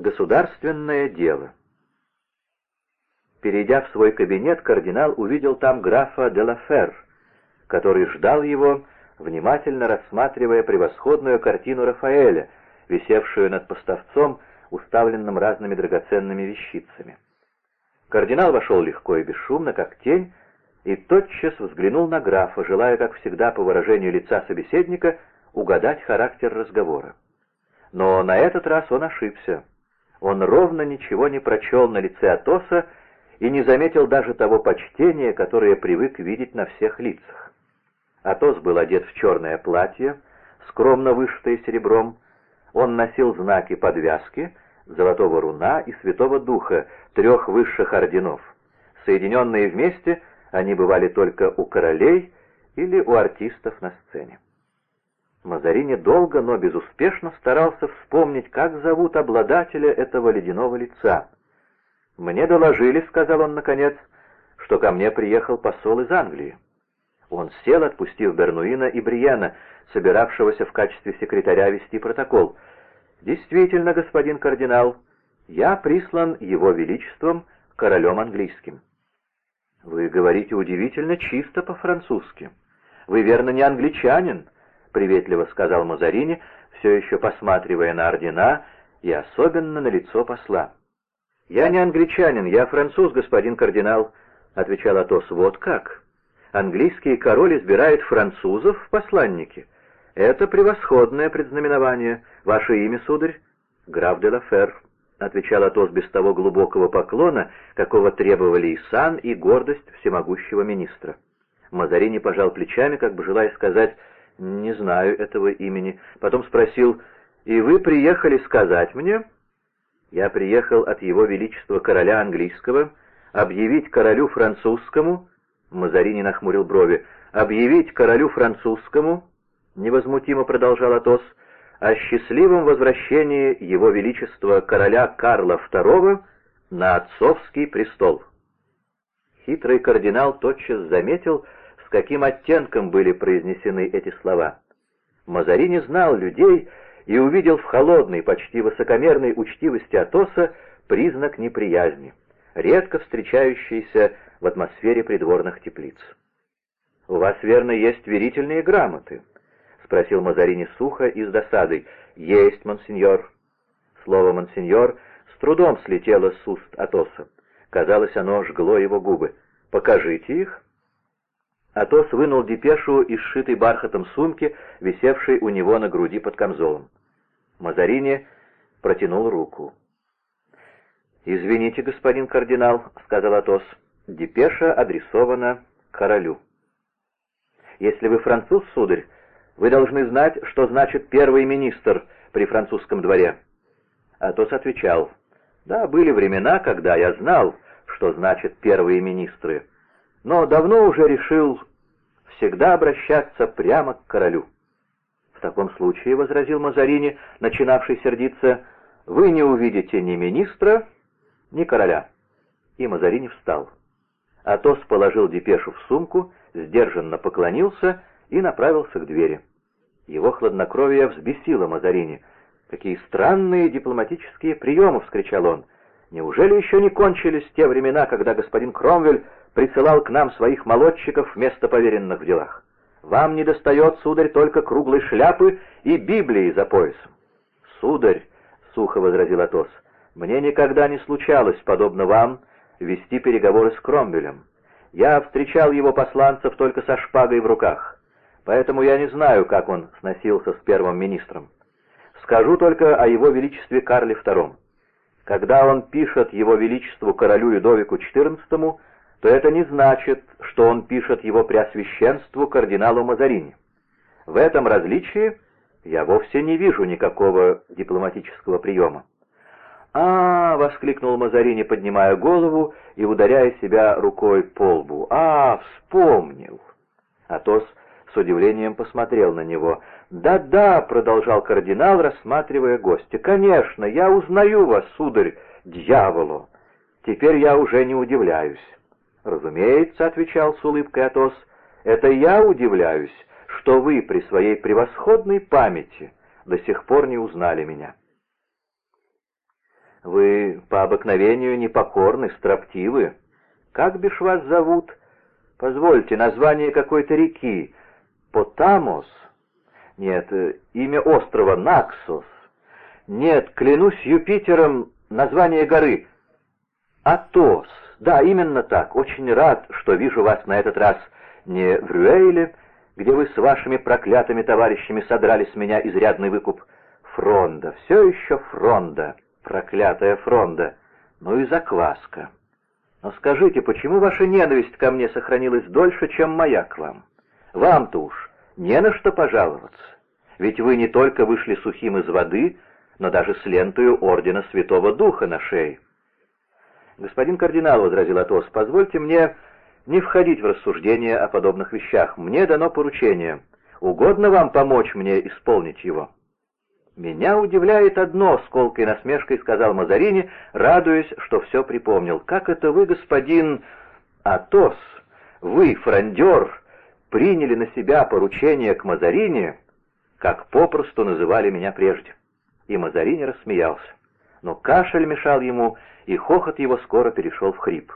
Государственное дело. Перейдя в свой кабинет, кардинал увидел там графа де Лафер, который ждал его, внимательно рассматривая превосходную картину Рафаэля, висевшую над поставцом, уставленным разными драгоценными вещицами. Кардинал вошел легко и бесшумно, как тень, и тотчас взглянул на графа, желая, как всегда, по выражению лица собеседника, угадать характер разговора. Но на этот раз он ошибся. Он ровно ничего не прочел на лице Атоса и не заметил даже того почтения, которое привык видеть на всех лицах. Атос был одет в черное платье, скромно вышитое серебром. Он носил знаки подвязки, золотого руна и святого духа, трех высших орденов. Соединенные вместе, они бывали только у королей или у артистов на сцене. Мазарини долго, но безуспешно старался вспомнить, как зовут обладателя этого ледяного лица. «Мне доложили», — сказал он наконец, — «что ко мне приехал посол из Англии». Он сел, отпустив Бернуина и Бриена, собиравшегося в качестве секретаря вести протокол. «Действительно, господин кардинал, я прислан его величеством королем английским». «Вы говорите удивительно чисто по-французски. Вы, верно, не англичанин?» — приветливо сказал Мазарини, все еще посматривая на ордена и особенно на лицо посла. «Я не англичанин, я француз, господин кардинал», — отвечал Атос. «Вот как? Английский король избирает французов в посланники. Это превосходное предзнаменование. Ваше имя, сударь?» «Граф де Лафер», — отвечал Атос без того глубокого поклона, какого требовали и сан, и гордость всемогущего министра. Мазарини пожал плечами, как бы желая сказать «Не знаю этого имени». Потом спросил, «И вы приехали сказать мне?» «Я приехал от его величества короля английского объявить королю французскому...» Мазарини нахмурил брови. «Объявить королю французскому...» Невозмутимо продолжал Атос о счастливом возвращении его величества короля Карла II на отцовский престол. Хитрый кардинал тотчас заметил, каким оттенком были произнесены эти слова. Мазарини знал людей и увидел в холодной, почти высокомерной учтивости Атоса признак неприязни, редко встречающийся в атмосфере придворных теплиц. «У вас, верно, есть верительные грамоты?» — спросил Мазарини сухо и с досадой. «Есть, монсеньор». Слово «монсеньор» с трудом слетело с уст Атоса. Казалось, оно жгло его губы. «Покажите их». Атос вынул депешу из сшитой бархатом сумки, висевшей у него на груди под камзолом. Мазарини протянул руку. «Извините, господин кардинал», — сказал Атос, — «депеша адресована королю». «Если вы француз, сударь, вы должны знать, что значит первый министр при французском дворе». Атос отвечал, «Да, были времена, когда я знал, что значит первые министры, но давно уже решил всегда обращаться прямо к королю. В таком случае, — возразил Мазарини, начинавший сердиться, — вы не увидите ни министра, ни короля. И Мазарини встал. Атос положил депешу в сумку, сдержанно поклонился и направился к двери. Его хладнокровие взбесило Мазарини. «Какие странные дипломатические приемы!» — вскричал он. «Неужели еще не кончились те времена, когда господин Кромвель присылал к нам своих молодчиков вместо поверенных в делах. Вам не достает, сударь, только круглой шляпы и Библии за поясом. Сударь, — сухо возразил Атос, — мне никогда не случалось, подобно вам, вести переговоры с Кромвелем. Я встречал его посланцев только со шпагой в руках, поэтому я не знаю, как он сносился с первым министром. Скажу только о его величестве Карле II. Когда он пишет его величеству королю Юдовику XIV, то это не значит, что он пишет его преосвященству кардиналу Мазарини. В этом различии я вовсе не вижу никакого дипломатического приема. «А!» — воскликнул Мазарини, поднимая голову и ударяя себя рукой по лбу. «А, вспомнил!» Атос с удивлением посмотрел на него. «Да-да!» — продолжал кардинал, рассматривая гостя. «Конечно, я узнаю вас, сударь, дьяволу! Теперь я уже не удивляюсь». «Разумеется», — отвечал с улыбкой Атос, — «это я удивляюсь, что вы при своей превосходной памяти до сих пор не узнали меня». Вы по обыкновению непокорны, строптивы. Как бишь вас зовут? Позвольте, название какой-то реки. Потамос? Нет, имя острова Наксос. Нет, клянусь Юпитером, название горы. Атос. Да, именно так. Очень рад, что вижу вас на этот раз не в Рюэйле, где вы с вашими проклятыми товарищами содрали с меня изрядный выкуп. Фронда, все еще Фронда, проклятая Фронда. Ну и закваска. Но скажите, почему ваша ненависть ко мне сохранилась дольше, чем моя к вам? Вам-то уж не на что пожаловаться. Ведь вы не только вышли сухим из воды, но даже с лентою Ордена Святого Духа на шее. «Господин кардинал», — возразил Атос, — «позвольте мне не входить в рассуждения о подобных вещах. Мне дано поручение. Угодно вам помочь мне исполнить его?» «Меня удивляет одно», — с колкой насмешкой сказал Мазарини, радуясь, что все припомнил. «Как это вы, господин Атос, вы, фрондер, приняли на себя поручение к Мазарини, как попросту называли меня прежде?» И Мазарини рассмеялся. Но кашель мешал ему, и хохот его скоро перешел в хрип.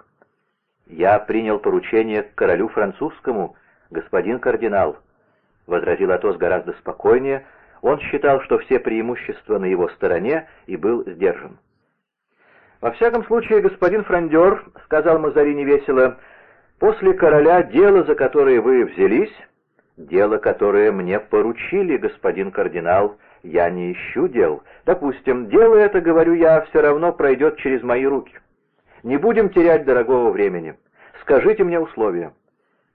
«Я принял поручение к королю французскому, господин кардинал», — возразил Атос гораздо спокойнее, — он считал, что все преимущества на его стороне и был сдержан. «Во всяком случае, господин Фрондер, — сказал Мазарини весело, — после короля дело, за которое вы взялись, дело, которое мне поручили, господин кардинал, я не ищу дел. Допустим, дело это, говорю я, все равно пройдет через мои руки. Не будем терять дорогого времени. Скажите мне условия.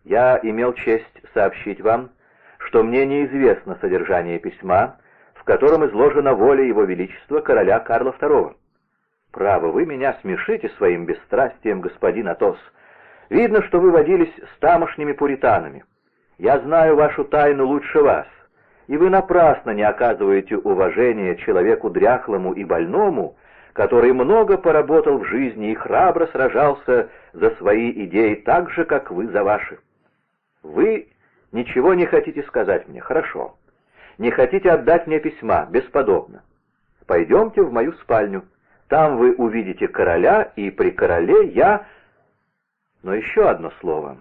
Я имел честь сообщить вам, что мне неизвестно содержание письма, в котором изложена воля Его Величества короля Карла II. Право, вы меня смешите своим бесстрастием, господин Атос. Видно, что вы водились с тамошними пуританами. Я знаю вашу тайну лучше вас, и вы напрасно не оказываете уважения человеку дряхлому и больному, который много поработал в жизни и храбро сражался за свои идеи так же, как вы за ваши. Вы Ничего не хотите сказать мне? Хорошо. Не хотите отдать мне письма? Бесподобно. Пойдемте в мою спальню. Там вы увидите короля, и при короле я... Но еще одно слово.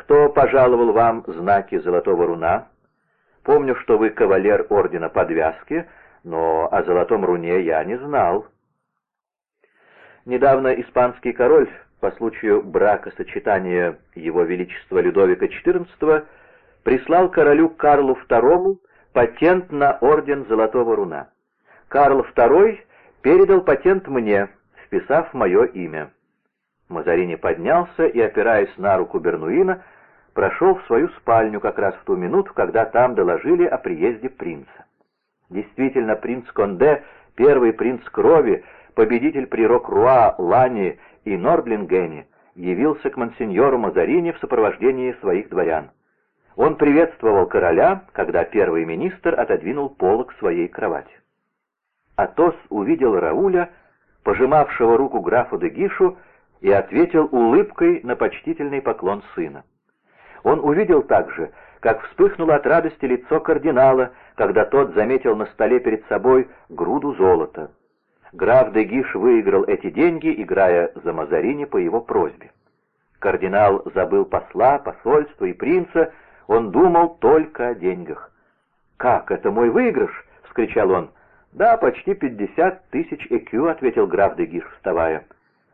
Кто пожаловал вам знаки золотого руна? Помню, что вы кавалер ордена подвязки, но о золотом руне я не знал. Недавно испанский король, по случаю бракосочетания его величества Людовика XIV, прислал королю Карлу II патент на орден Золотого Руна. Карл II передал патент мне, вписав мое имя. Мазарини поднялся и, опираясь на руку Бернуина, прошел в свою спальню как раз в ту минуту, когда там доложили о приезде принца. Действительно, принц Конде, первый принц крови, победитель при Рок-Руа, Лане и Норблингене, явился к мансиньору Мазарини в сопровождении своих дворян. Он приветствовал короля, когда первый министр отодвинул полок своей кровати. Атос увидел Рауля, пожимавшего руку графу де Гишу, и ответил улыбкой на почтительный поклон сына. Он увидел также, как вспыхнуло от радости лицо кардинала, когда тот заметил на столе перед собой груду золота. Граф де Гиш выиграл эти деньги, играя за Мазарини по его просьбе. Кардинал забыл посла, посольство и принца, он думал только о деньгах. «Как, это мой выигрыш?» — вскричал он. «Да, почти пятьдесят тысяч ЭКЮ», — ответил граф Дегиш, вставая.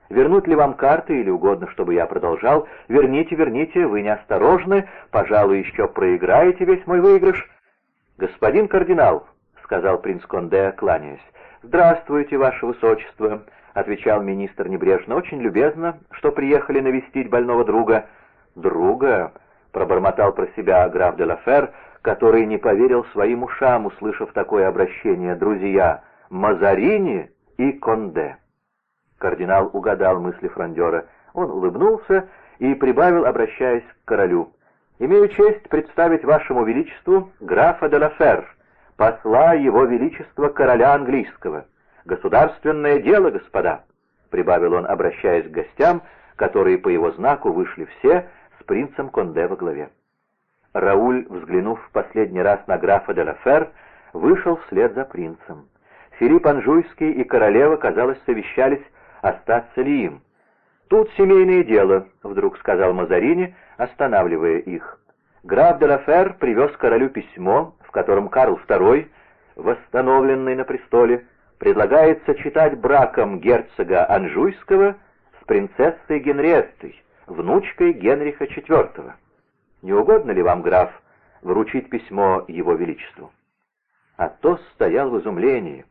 «Вернуть ли вам карты или угодно, чтобы я продолжал? Верните, верните, вы неосторожны, пожалуй, еще проиграете весь мой выигрыш». «Господин кардинал», — сказал принц Конде, кланяясь. «Здравствуйте, ваше высочество», — отвечал министр небрежно. «Очень любезно, что приехали навестить больного друга». «Друга?» пробормотал про себя граф де Лафер, который не поверил своим ушам, услышав такое обращение «друзья» Мазарини и Конде. Кардинал угадал мысли фрондера. Он улыбнулся и прибавил, обращаясь к королю. «Имею честь представить вашему величеству графа де Лафер, посла его величества короля английского. Государственное дело, господа!» — прибавил он, обращаясь к гостям, которые по его знаку вышли все, принцем Конде во главе. Рауль, взглянув в последний раз на графа де Лафер, вышел вслед за принцем. Филипп Анжуйский и королева, казалось, совещались, остаться ли им. «Тут семейное дело», — вдруг сказал Мазарини, останавливая их. Граф де Лафер привез королю письмо, в котором Карл II, восстановленный на престоле, предлагает сочетать браком герцога Анжуйского с принцессой Генриеттой, внучкой Генриха IV. Не угодно ли вам, граф, вручить письмо его величеству? Атос стоял в изумлении.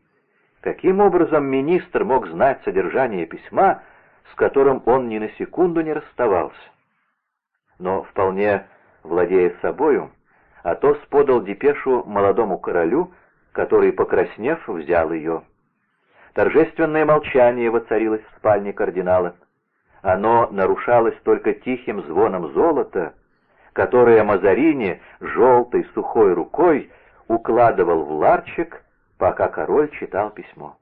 Каким образом министр мог знать содержание письма, с которым он ни на секунду не расставался? Но, вполне владея собою, Атос подал депешу молодому королю, который, покраснев, взял ее. Торжественное молчание воцарилось в спальне кардинала. Оно нарушалось только тихим звоном золота, которое Мазарини желтой сухой рукой укладывал в ларчик, пока король читал письмо.